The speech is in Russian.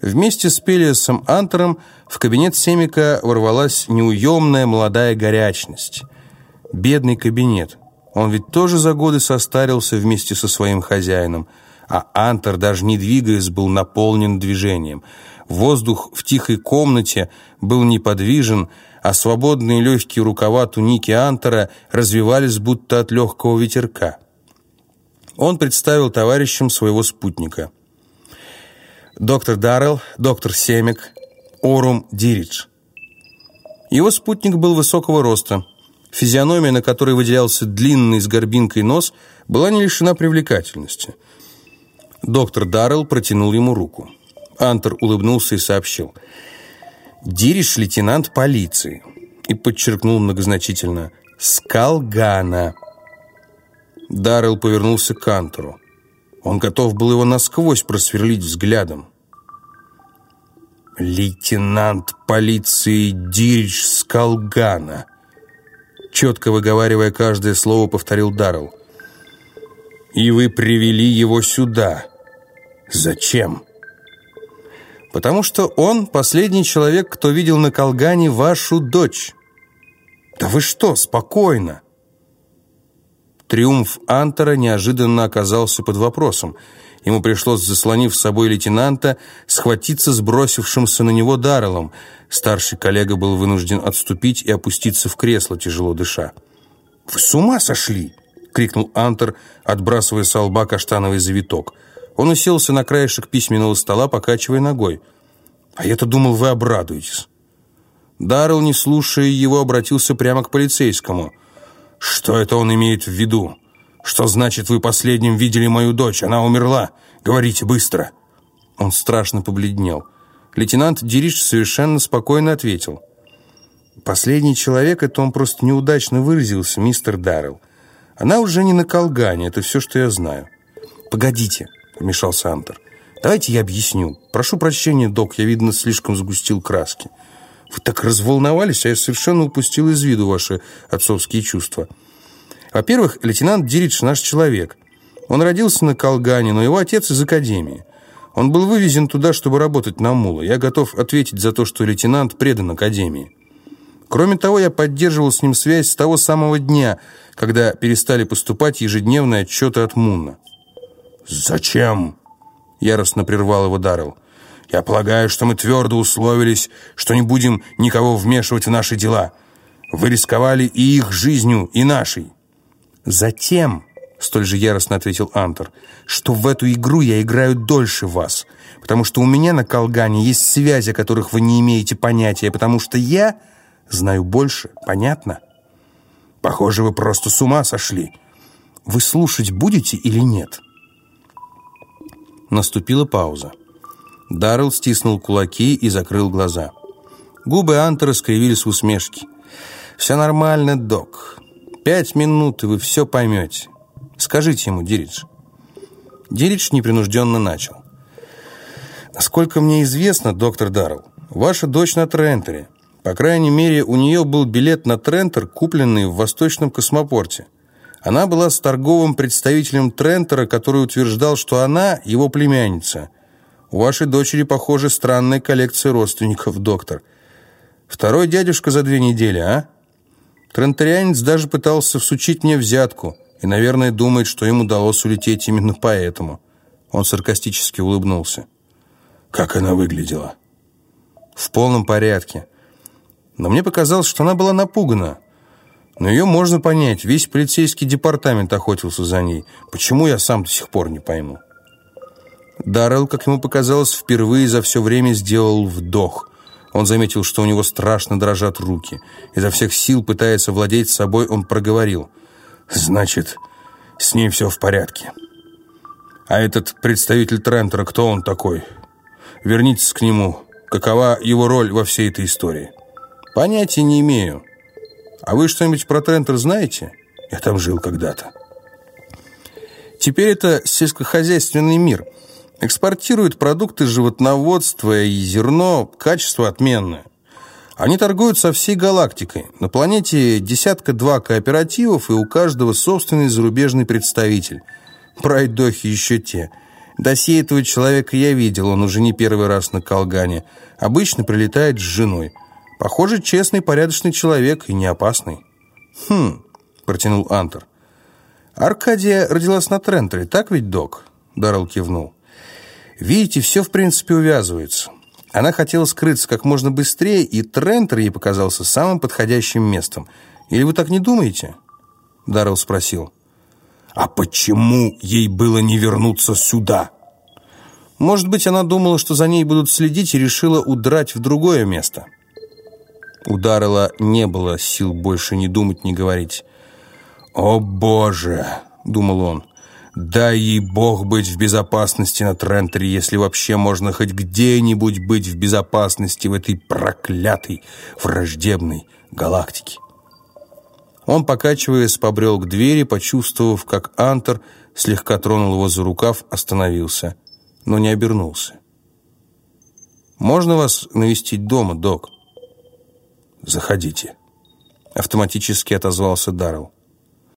Вместе с Пелиасом Антером в кабинет Семика ворвалась неуемная молодая горячность. Бедный кабинет. Он ведь тоже за годы состарился вместе со своим хозяином, а Антер, даже не двигаясь, был наполнен движением. Воздух в тихой комнате был неподвижен, а свободные легкие рукава туники Антера развивались будто от легкого ветерка. Он представил товарищам своего спутника – доктор Даррелл, доктор Семик, Орум Диридж. Его спутник был высокого роста. Физиономия, на которой выделялся длинный с горбинкой нос, была не лишена привлекательности. Доктор Даррелл протянул ему руку. Антер улыбнулся и сообщил. «Диридж – лейтенант полиции». И подчеркнул многозначительно. «Скалгана». Даррелл повернулся к Антеру. Он готов был его насквозь просверлить взглядом. «Лейтенант полиции Дирич Скалгана», четко выговаривая каждое слово, повторил Даррелл. «И вы привели его сюда. Зачем?» «Потому что он последний человек, кто видел на Колгане вашу дочь». «Да вы что, спокойно!» Триумф Антера неожиданно оказался под вопросом. Ему пришлось, заслонив с собой лейтенанта, схватиться с бросившимся на него Дарреллом. Старший коллега был вынужден отступить и опуститься в кресло, тяжело дыша. «Вы с ума сошли!» — крикнул Антер, отбрасывая с лба каштановый завиток. Он уселся на краешек письменного стола, покачивая ногой. «А я-то думал, вы обрадуетесь». Даррелл, не слушая его, обратился прямо к полицейскому — «Что это он имеет в виду? Что значит, вы последним видели мою дочь? Она умерла. Говорите быстро!» Он страшно побледнел. Лейтенант Дириш совершенно спокойно ответил. «Последний человек, это он просто неудачно выразился, мистер Даррелл. Она уже не на колгане, это все, что я знаю». «Погодите», — вмешался Антер. «Давайте я объясню. Прошу прощения, док, я, видно, слишком сгустил краски». Вы так разволновались, а я совершенно упустил из виду ваши отцовские чувства. Во-первых, лейтенант Диридж наш человек. Он родился на Колгане, но его отец из академии. Он был вывезен туда, чтобы работать на мула. Я готов ответить за то, что лейтенант предан академии. Кроме того, я поддерживал с ним связь с того самого дня, когда перестали поступать ежедневные отчеты от Мунна. «Зачем?» — яростно прервал его Даррелл. Я полагаю, что мы твердо условились, что не будем никого вмешивать в наши дела. Вы рисковали и их жизнью, и нашей». «Затем», — столь же яростно ответил Антер, «что в эту игру я играю дольше вас, потому что у меня на Колгане есть связи, о которых вы не имеете понятия, потому что я знаю больше, понятно?» «Похоже, вы просто с ума сошли. Вы слушать будете или нет?» Наступила пауза. Даррелл стиснул кулаки и закрыл глаза. Губы Антера скривились в усмешке. «Все нормально, док. Пять минут, и вы все поймете. Скажите ему, Диридж». Диридж непринужденно начал. «Насколько мне известно, доктор Даррелл, ваша дочь на Трентере. По крайней мере, у нее был билет на Трентер, купленный в Восточном космопорте. Она была с торговым представителем Трентера, который утверждал, что она его племянница – у вашей дочери, похоже, странная коллекция родственников, доктор. Второй дядюшка за две недели, а? Трентарианец даже пытался всучить мне взятку и, наверное, думает, что им удалось улететь именно поэтому. Он саркастически улыбнулся. Как она выглядела? В полном порядке. Но мне показалось, что она была напугана. Но ее можно понять. Весь полицейский департамент охотился за ней. Почему я сам до сих пор не пойму? Даррелл, как ему показалось, впервые за все время сделал вдох. Он заметил, что у него страшно дрожат руки. Изо всех сил, пытаясь овладеть собой, он проговорил. «Значит, с ней все в порядке. А этот представитель Трентера, кто он такой? Вернитесь к нему. Какова его роль во всей этой истории?» «Понятия не имею. А вы что-нибудь про Трентер знаете? Я там жил когда-то». «Теперь это сельскохозяйственный мир». Экспортируют продукты животноводства и зерно, качество отменное. Они торгуют со всей галактикой. На планете десятка-два кооперативов, и у каждого собственный зарубежный представитель. Пройдохи еще те. Досье этого человека я видел, он уже не первый раз на Колгане. Обычно прилетает с женой. Похоже, честный, порядочный человек и не опасный. «Хм», — протянул Антер. «Аркадия родилась на Трентере, так ведь, док?» Даррелл кивнул. «Видите, все, в принципе, увязывается. Она хотела скрыться как можно быстрее, и Трентер ей показался самым подходящим местом. Или вы так не думаете?» Даррелл спросил. «А почему ей было не вернуться сюда?» «Может быть, она думала, что за ней будут следить, и решила удрать в другое место». У Даррелла не было сил больше ни думать, ни говорить. «О, Боже!» — думал он. «Дай ей Бог быть в безопасности на Трентере, если вообще можно хоть где-нибудь быть в безопасности в этой проклятой, враждебной галактике». Он, покачиваясь, побрел к двери, почувствовав, как Антер слегка тронул его за рукав, остановился, но не обернулся. «Можно вас навестить дома, док?» «Заходите», — автоматически отозвался Даррелл.